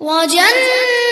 وجنة